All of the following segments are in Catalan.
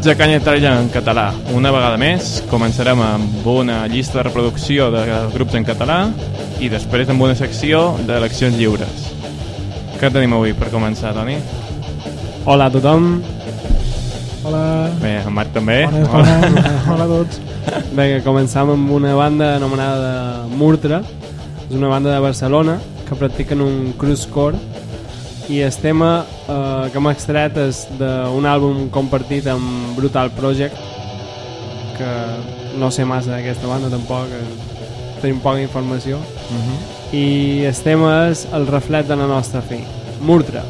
Benvinguts a Canya Tralla en català. Una vegada més, començarem amb una llista de reproducció de grups en català i després amb una secció d'eleccions lliures. Què tenim avui per començar, Toni? Hola a tothom. Hola. Bé, en Marc també. Bona, bona. Hola a tots. Vinga, començam amb una banda anomenada Murtra. És una banda de Barcelona que practiquen un cruisecore i el tema eh, que hem extret és d'un àlbum compartit amb Brutal Project que no sé massa d'aquesta banda tampoc eh, tenim poca informació Uh -huh. i el tema és el reflet de la nostra fi Murtra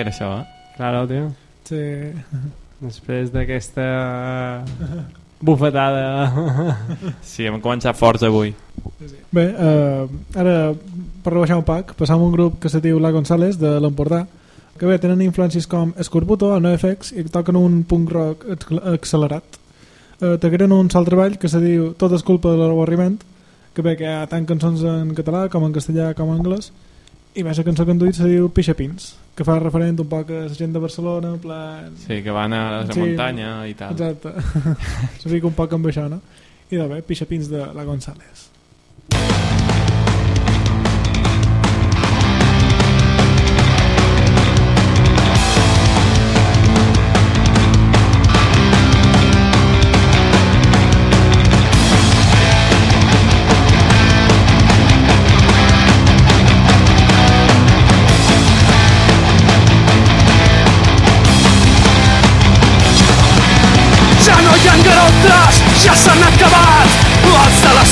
blacker, això, eh? Claro, tio. Sí. Després d'aquesta bufetada Sí, hem començat forts avui. Bé, eh, ara per rebaixar un poc, passam un grup que se diu La González de l'Empordà que bé, tenen influències com Escorbuto NoFX i toquen un punk rock acc- accelerat. Eh, Tragueren un sol treball que se diu Tot és culpa de l'avorriment que bé, que hi ha tant cançons en català com en castellà com en anglès i més la cançó que han duit se diu Pixapins que fa referent un poc a la gent de Barcelona plan... Sí, que van a la Sí. muntanya i tal. Exacte. Fica un poc amb això, no? I de bé, Pixapins de la González.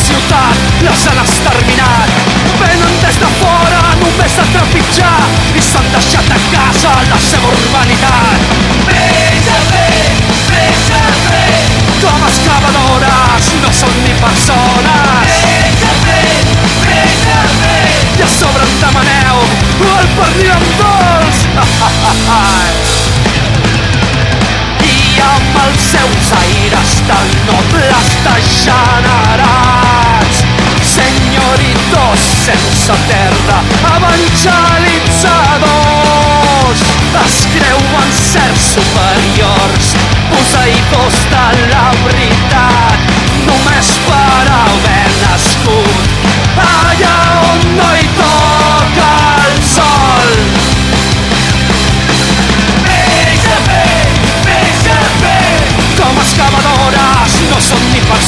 Ciutat les han exterminat Venen des de fora només a trepitjar I s'han deixat a casa la seva urbanitat. Vés a fer, vés a fer Com excavadores no són ni persones. Vés a fer, vés a fer I a sobre en demaneu el pernil amb dolç Amb els seus aires tan nobles degenerats. Senyoritos sense terra, evangelitzadors, es creuen certs superiors, poseïdors de la veritat, només per haver nascut allà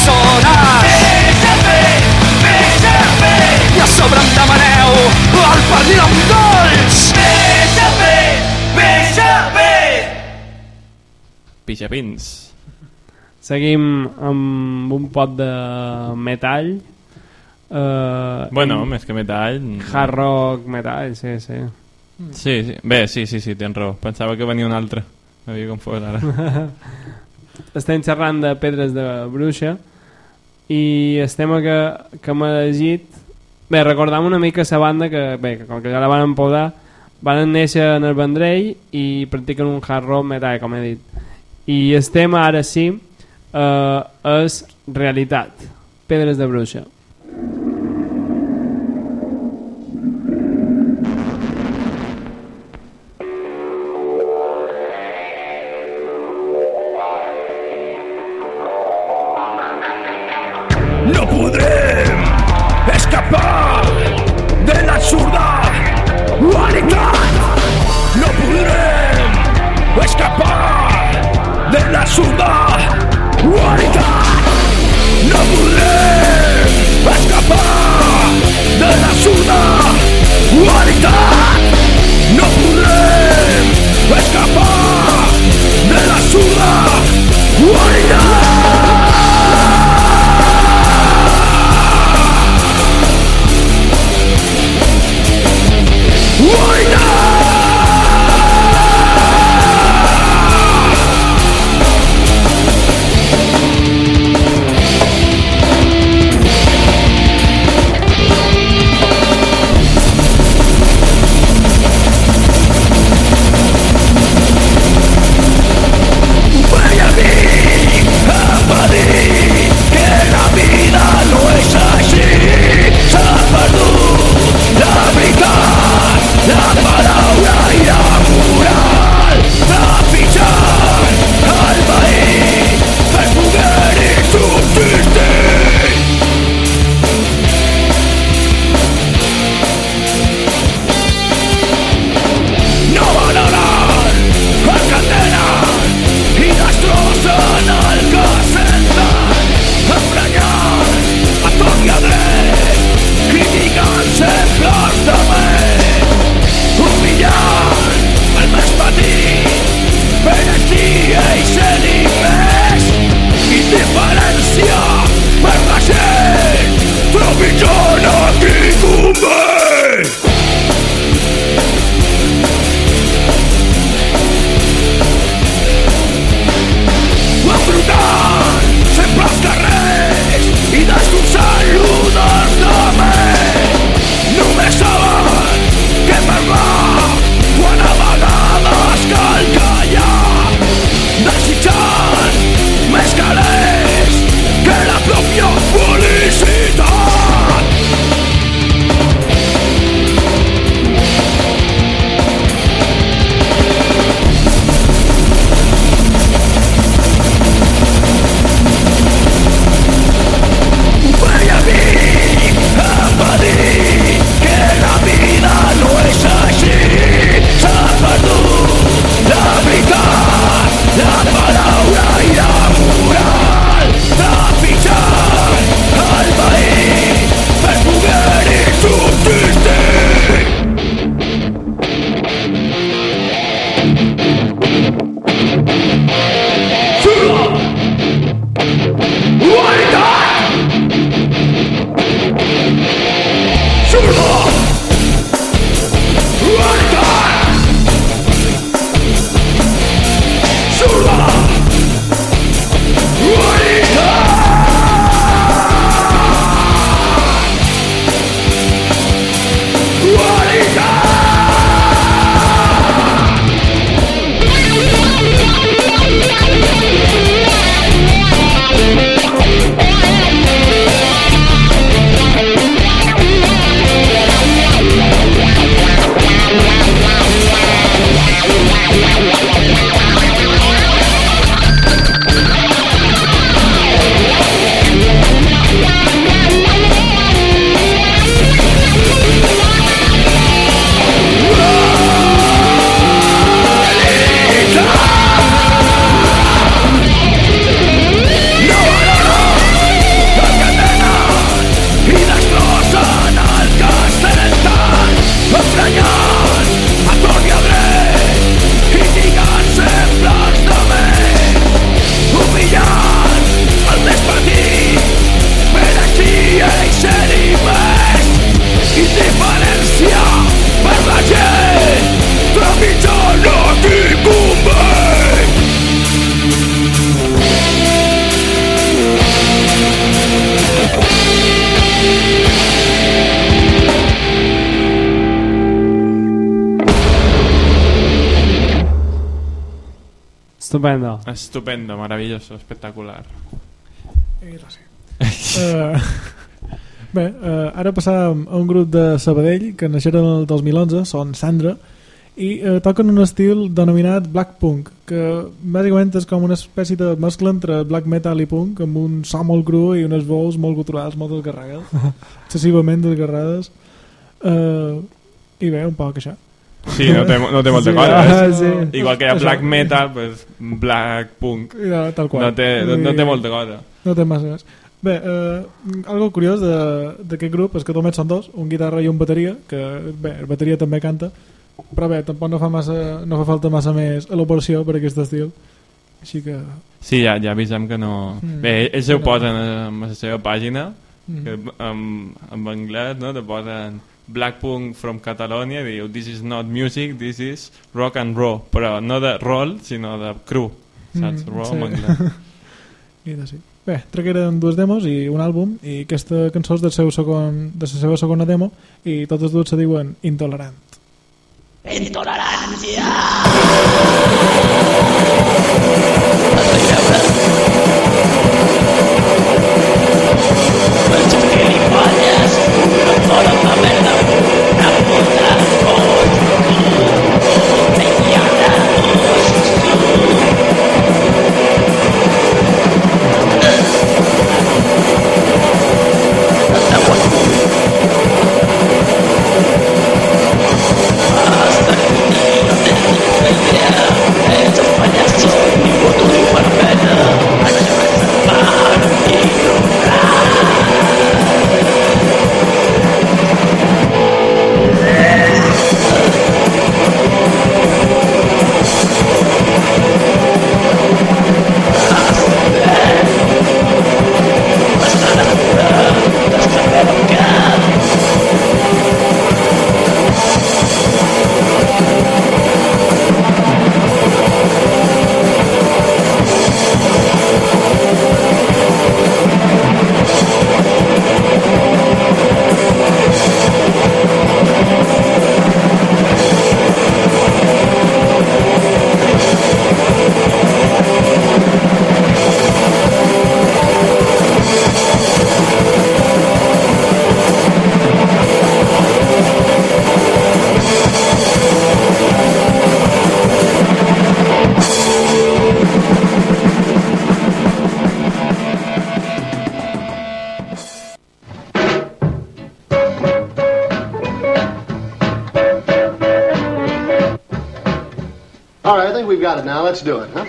són ni persones i a sobre em demaneu el pernil amb dolç Pixapins. Seguim amb un pot de metall. Uh, Bueno, més que metall... Hard rock, metall, sí, sí. Sí, sí. Bé, sí, sí, sí, tens raó. Pensava que venia un altre. M'havia confós ara. Estem xerrant de pedres de bruixa i el tema que, que m'ha elegit... Bé, recordam una mica la banda que, bé, que com que ja la van podar, van néixer en el Vendrell i practiquen un hard rock metall, com he dit. I el tema, ara sí, eh, és realitat. Pedres de bruixa. Estupendo. Estupendo, maravilloso, espectacular. I gràcies. uh, bé, uh, ara passàvem a un grup de Sabadell que naixeren el 2011, són Sandra, i uh, toquen un estil denominat Black Punk, que bàsicament és com una espècie de mescla entre black metal i punk, amb un so molt cru i unes veus molt guturals, molt desgarrades, excessivament desgarrades. Uh, I bé, un poc això. Sí, no té, no té molta Sí, cosa. ah, sí. Igual que hi ha Això. black metal, pues, black punk. Ja, tal qual. No té, no, no té molta cosa. No té massa més. Bé, eh, algo curiós de- d'aquest grup és que només són dos, un guitarra i un bateria, que bé, el bateria també canta, però bé, tampoc no fa, massa, no fa falta massa més elaboració per aquest estil. Així que... Sí, ja, ja avisem que no... Mm. Bé, ells ho No. posen a la seva pàgina, Mm. que en, en anglès no, te posen Black Punk from Catalonia i diu This is not music, this is rock and roll però no de roll, sinó de cru saps? Mm, Raw sí. en anglès I de sí. Bé, tragueren dues demos i un àlbum i aquesta cançó és del seu segon, de la seva segona demo i totes dues se diuen Intolerant. All right, I think we've got it now. Let's do it, huh?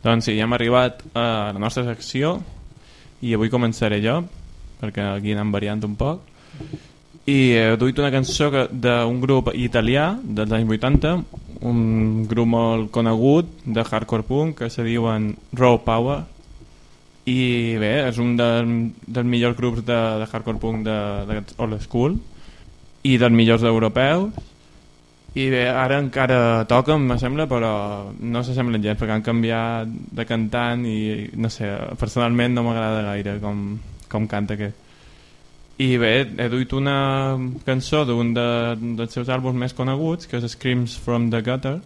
Doncs sí, ja hem arribat a la nostra secció i avui començaré jo perquè aquí anem variant un poc i he duit una cançó d'un grup italià dels anys 80 un grup molt conegut de hardcore punk que se diuen Raw Power. I bé, és un del, dels millors grups de, de hardcore punk de, de old school i dels millors europeus. I bé, ara encara toquen, me sembla, però no s'assemblen gens perquè han canviat de cantant i no sé, personalment no m'agrada gaire com, com canta aquest i bé, he duit una cançó d'un de, dels seus àlbums més coneguts, que és Screams from the Gutter,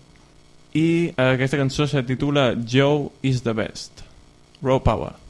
i aquesta cançó se titula Joe is the best. Raw Power.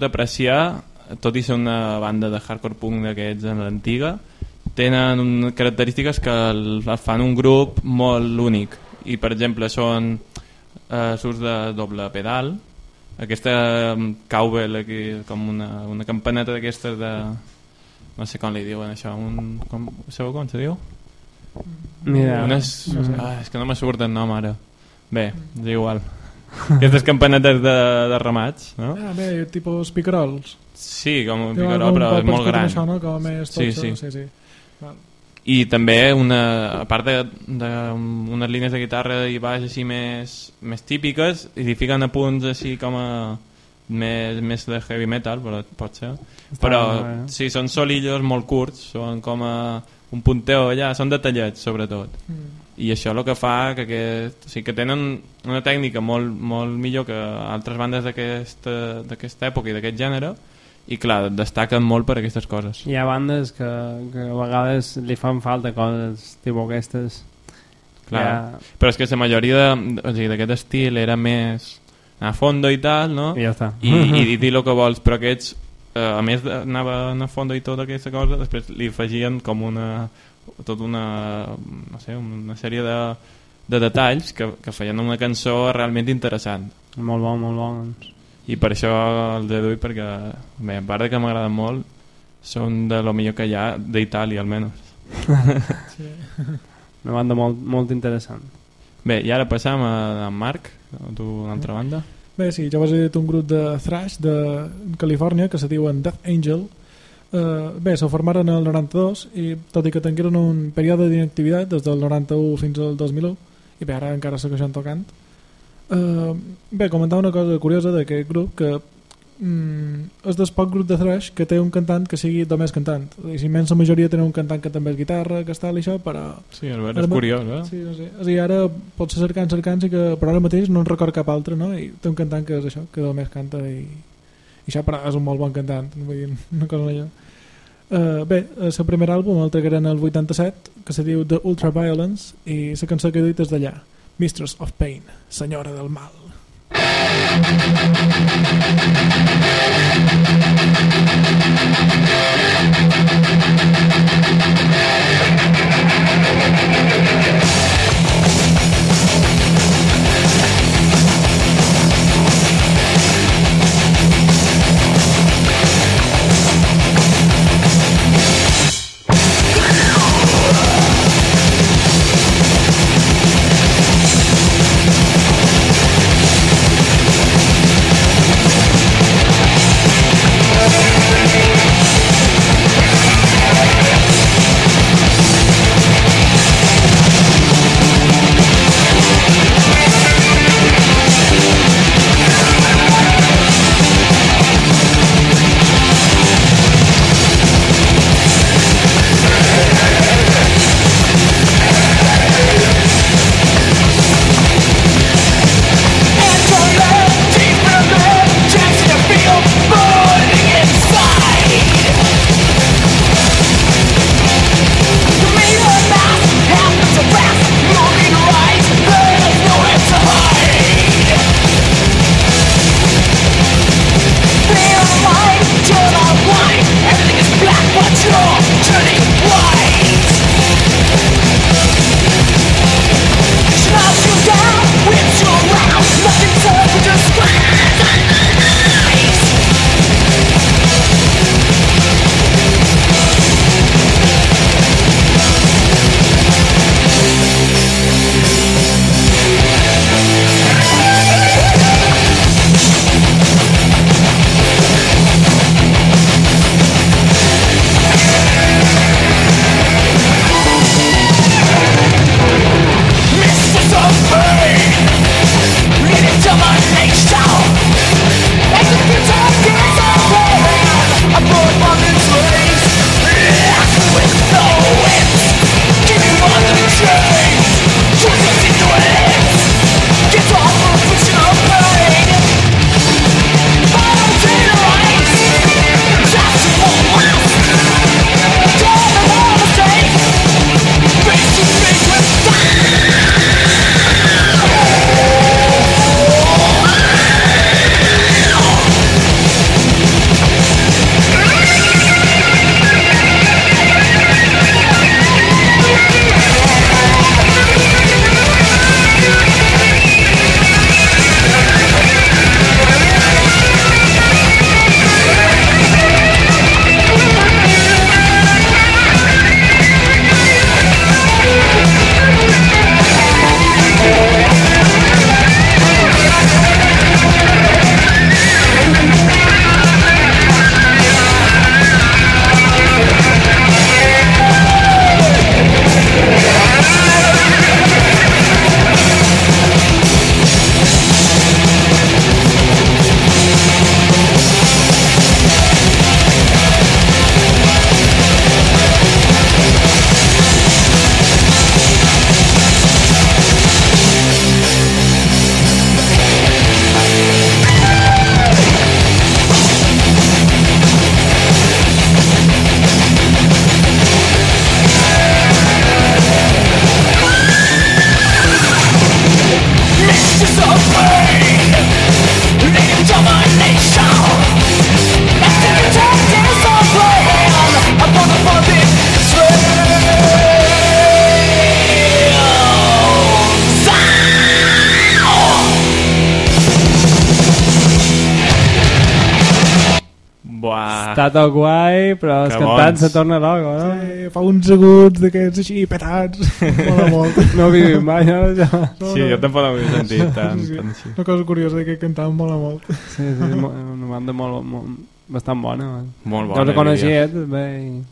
Pogut apreciar, tot i ser una banda de hardcore punk d'aquests en l'antiga, tenen característiques que el fan un grup molt únic. I, per exemple, són eh, surts de doble pedal, aquesta um, cowbell aquí, com una, una campaneta d'aquestes de... no sé com li diuen això, un, com, sabeu com se diu? Mira, Unes, no sé. ah, és que no me surt el nom ara. Bé, és igual. Aquestes campanetes de, de ramats, no? Ah, bé, tipus picarols. Sí, com un algun però és molt gran. Això, no? Com més Sí, totxo, sí. sí, sí. Val. I també, una, a part de, de unes línies de guitarra i baix així més, més típiques, i li fiquen a punts així com a més, més de heavy metal, però pot ser. Està Però bé, eh? sí, són solillos molt curts, són com a un punteo allà, són detallets sobretot. Mm. I això el que fa que, aquest, o sigui, que tenen una tècnica molt, molt millor que altres bandes d'aquesta època i d'aquest gènere, i clar, destaquen molt per aquestes coses. Hi ha bandes que, que a vegades li fan falta coses tipus aquestes. Clar. Ja, Però és que la majoria de- o sigui, d'aquest estil era més a fondo i tal, no? I ja està. I, i, i dir el que vols, però aquests, eh, a més d'anava a fondo i tota aquesta cosa, després li afegien com una tota una, no sé, una sèrie de, de detalls que, que feien una cançó realment interessant. Molt bon, molt bon. doncs. I per això els he duit, perquè, bé, a part de que m'agraden molt, són de lo millor que hi ha d'Itàlia, almenys. Una banda molt, molt interessant. Bé, i ara passam a, a Marc, a tu, una altra banda. Bé, sí, jo vaig dir un grup de thrash de Califòrnia que se diuen Death Angel. Uh, bé, se formaren el 92 i tot i que tingueren un període d'inactivitat des del 91 fins al 2001 i bé, ara encara segueixen tocant uh, bé, comentar una cosa curiosa d'aquest grup que mm, és del poc grup de thrash que té un cantant que sigui només cantant i la immensa majoria tenen un cantant que també és guitarra que està i això, però Sí, Ara és ma- curiós, eh? Sí, no sé. O sigui, ara pot ser cercant, cercant, sí que, però ara mateix no en record cap altre, no? I té un cantant que és això, que només canta i, i Chapra és un molt bon cantant vull dir, una cosa allò uh, eh, bé, el seu primer àlbum el tragueren el 87 que se diu The Ultraviolence i la cançó que he dit és d'allà Mistress of Pain, Senyora del Mal Thank. Està tot guai, però els Que cantants bons. se torna loco, no? Eh, fa uns aguts d'aquests així petats. Mola molt. No ho vivim mai, no? Això. No, Sí, no. jo tampoc no havia sentit tant, Sí, sí. tant així. Una cosa curiosa d'aquest cantant mola molt. Sí, sí, una banda molt, molt, bastant bona. man. Molt Jo bona. els coneixia, eh, també. i-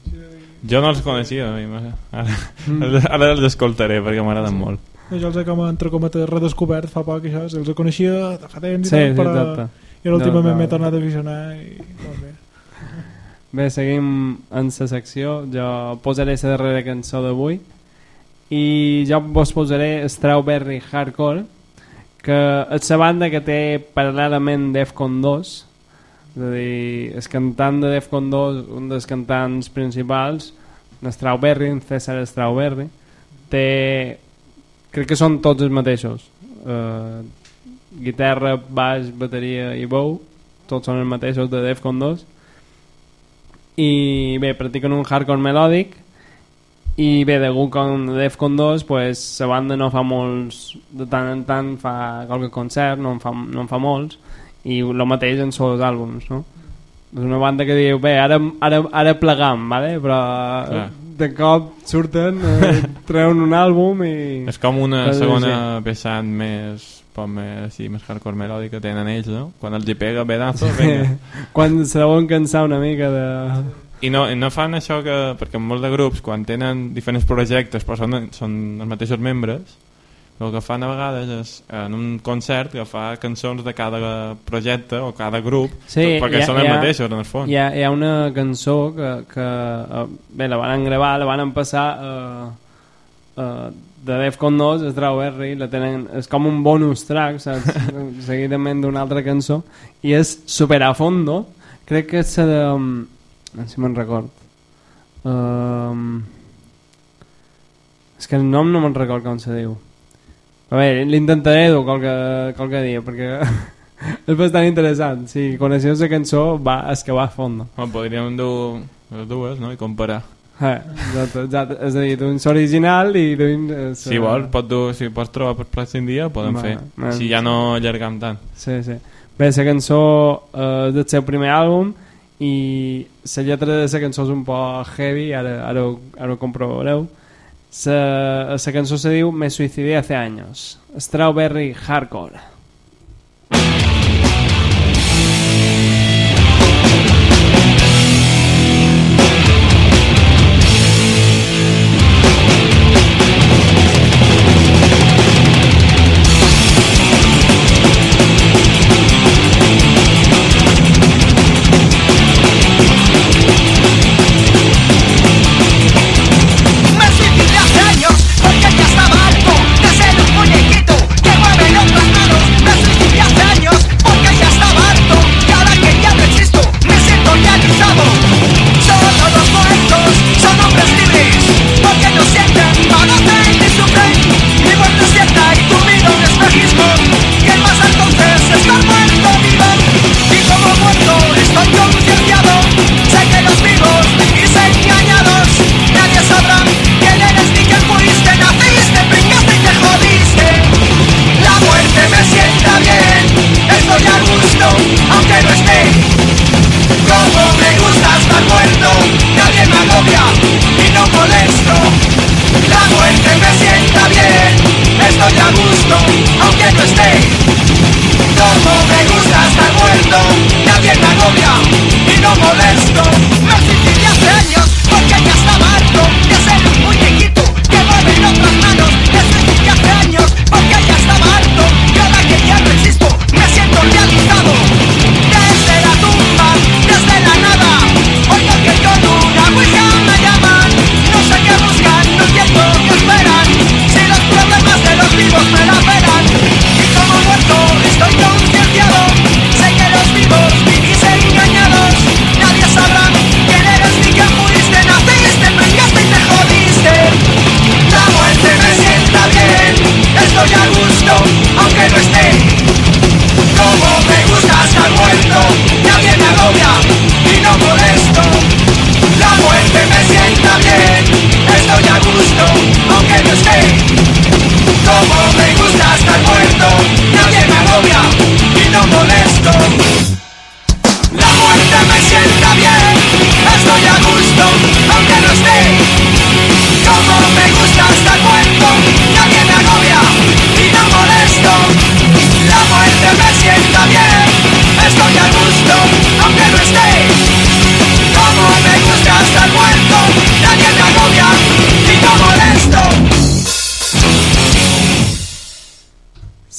Jo no els coneixia, a mi, m'ha- ara, Mm. ara els escoltaré perquè m'agraden molt. Jo els he com entre cometes redescobert fa poc això, els coneixia de fa temps i Sí, tal, sí, però exacte. i últimament No, no. m'he tornat a aficionar i molt bé. Bé, seguim en la secció. Jo posaré la darrera cançó d'avui. I jo vos posaré Strawberry Hardcore que és la banda que té paral·lelament Defcon 2 és a dir, el cantant de Defcon 2 un dels cantants principals Strawberry, César Strawberry. Té crec que són tots els mateixos. Uh, guitarra, baix, bateria i bou tots són els mateixos de Defcon 2 i bé, practiquen un hardcore melòdic i bé, degut com Defcon 2 pues, la banda no fa molts de tant en tant fa qualque concert no en fa, no en fa molts i el mateix en els àlbums no? és una banda que diu bé, ara, ara, ara plegam vale? però Clar. de cop surten eh, treuen un àlbum i És com una segona vessant més, poc més, així, més hardcore melòdic que tenen ells, no? Quan els hi pega pedazo, vinga. quan se deuen cansar una mica de... I no, no fan això que, perquè molts de grups, quan tenen diferents projectes, però són, són els mateixos membres, el que fan a vegades és, en un concert, que fa cançons de cada projecte o cada grup, Sí, perquè ha- són els ha- mateixos, en el fons. Hi ha, hi ha una cançó que, que eh, bé, la van gravar, la van passar eh, eh, de Defcon 2 a Strawberry, la tenen, és com un bonus track, saps? seguidament d'una altra cançó, i és super a fondo, crec que és la de... um, a veure si me'n record. Um, és que el nom no me'n record com se diu. A veure, l'intentaré dur qualque, qualque dia, perquè és bastant interessant. Si coneixeu la cançó, va, és que va a fondo. Bueno, podríem dur les dues no? i comparar. Eh, exacte, exacte. És a dir, d'un original i d'un... eh, Si vols, pot dur, si pots trobar per pròxim dia, ho podem Va, fer. va. Si ja no allargam tant. Sí, sí. Bé, la cançó eh, del seu primer àlbum i la lletra de la cançó és un poc heavy, ara, ara, ho- ara ho comprovareu. La, cançó se diu Me suicidé hace años. Strawberry Hardcore. Me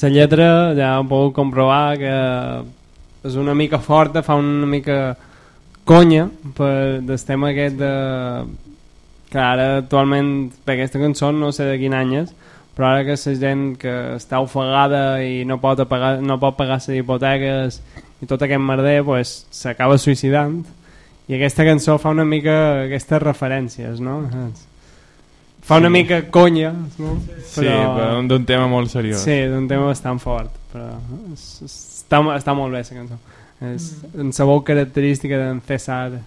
La lletra ja ho puc comprovar que és una mica forta, fa una mica conya per del tema aquest de que ara actualment per aquesta cançó no sé de quin any és però ara que la gent que està ofegada i no pot, pagar, no pot pagar les hipoteques i tot aquest merder pues, s'acaba suïcidant i aquesta cançó fa una mica aquestes referències no? Fa una mica conya no? Sí, però d'un tema molt seriós. sí, d'un tema bastant fort però és, és, està, està molt bé la cançó és en la veu característica d'en César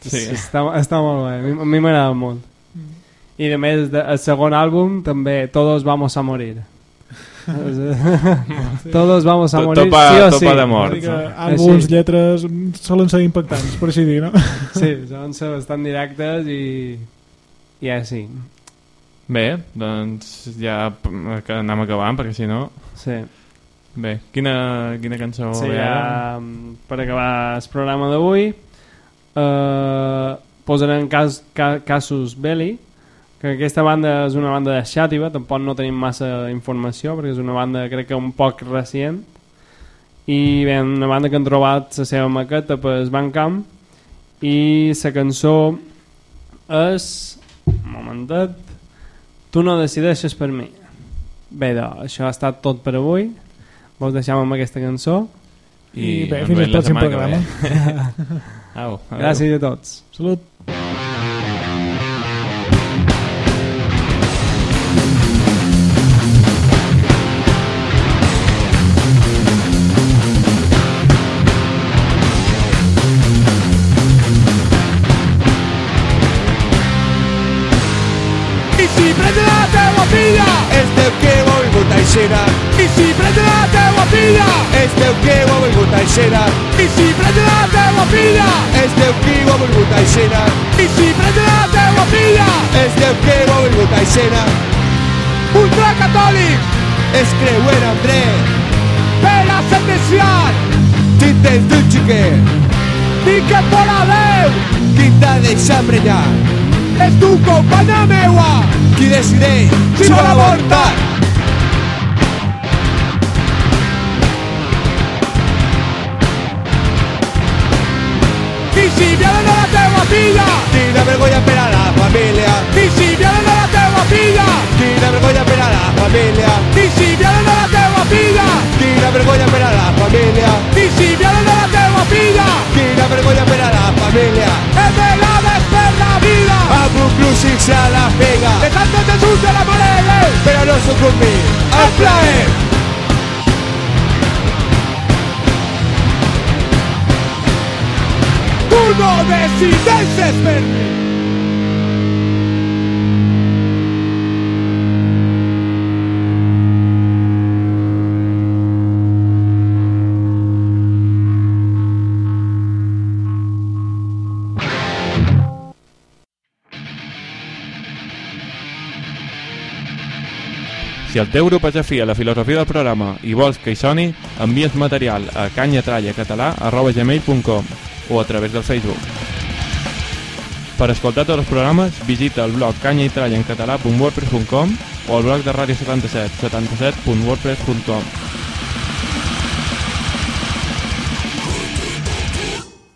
Sí. està, està molt bé a mi- m'agrada molt i a més de, el segon àlbum també Todos vamos a morir Todos vamos a To- morir topa- sí o topa sí de mort. Que àlbums, Així. lletres, solen ser impactants, per així dir, no? sí, són ser bastant directes i i així Bé, doncs ja anem acabant, perquè si no... sí. Bé, quina, quina cançó Sí, ja, per acabar el programa d'avui eh, posarem cas, ca, Casus Belli que aquesta banda és una banda de Xàtiva tampoc no tenim massa informació perquè és una banda crec que un poc recient i bé, una banda que han trobat la seva maqueta per Bandcamp i la cançó és momentet tu no decideixes per mi. Bé, doncs, això ha estat tot per avui. Vos deixem amb aquesta cançó. I bé, ens fins al pròxim programa. Au, gràcies a tots. Salut. La teua filla És teu que ho ha vingut a Ixera I si prende la teua filla És teu que ho ha vingut a Ixera I si prende la teua filla És teu que ho ha vingut a Ixera I si prende la teua filla És teu que ho ha vingut a Ixera Ultracatòlic És creuer amb dret per a sentenciar Tintes d'un xiquet Dic que por a Déu Qui t'ha deixat prenyar és tu companya meua Qui decideix Si vol avortar. I si violen a la teua filla Quina vergonya per a la família I si violen a la teua filla Quina vergonya per a la família I si violen a la teua filla Quina vergonya per a la família Però no sóc un mi El plaer Tu El teu grup és afí a la filosofia del programa i vols que hi soni, envies material a canyatrallacatalà.gmail.com o a través del Facebook. Per escoltar tots els programes, visita el blog canyaitrallaencatalà.wordpress.com o el blog de Ràdio 77, 77.wordpress.com.